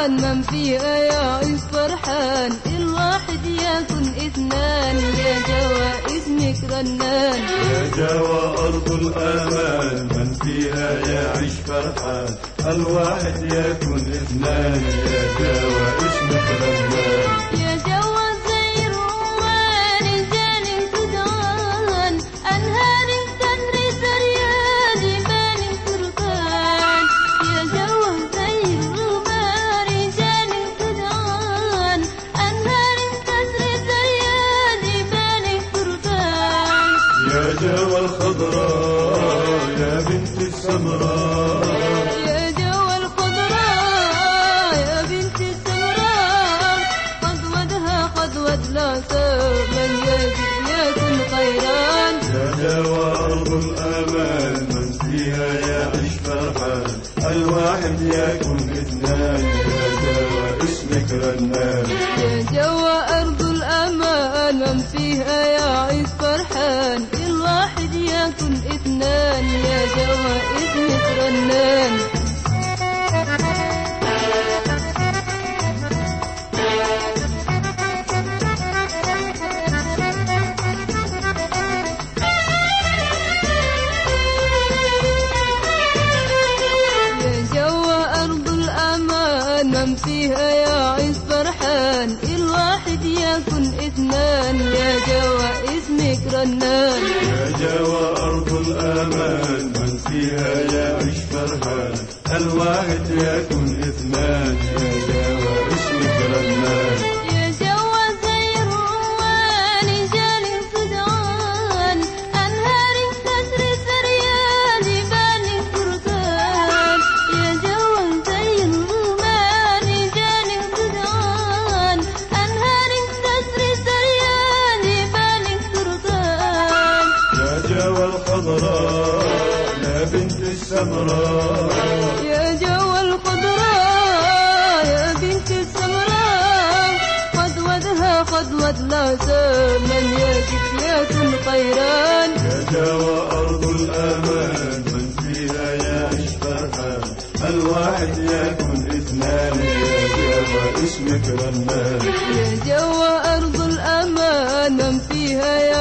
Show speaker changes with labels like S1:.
S1: فيها يعيش فرحان الواحد يكون إثنان يا جوا اسمك رنان
S2: يا جوا أرض الأمان من فيها يعيش فرحان الواحد يكون إثنان يا جوا اسمك رنان
S1: جوا
S2: الخضراء يا بنت السمراء
S1: يا جوا الخضراء يا بنت السمراء قد ودها قد ود لا من يجد خيران.
S2: يا جوا أرض الأمان من فيها يعيش فرحان الواحد يكون اثنان يا جوا اسمك رنان.
S1: يا جوا أرض الأمان من فيها يعيش يا جوا اسمك رنان يا جوا أرض الأمان من فيها يعيش فرحان الواحد يكن اثنان يا جوا اسمك رنان
S2: يا جوا أرض الأمان. فيها يعيش فرحان الواحد يكون إثنان؟ يا جوا اسمك السمراء
S1: يا جوا الخضراء يا بنت السمراء قد ودها قد ود لا من يجد يكن خيران.
S2: يا جوا أرض الأمان من فيها يعيش فرحان الواحد يكون إثنان يا جوا اسمك رنان
S1: يا جوا أرض الأمان من فيها يا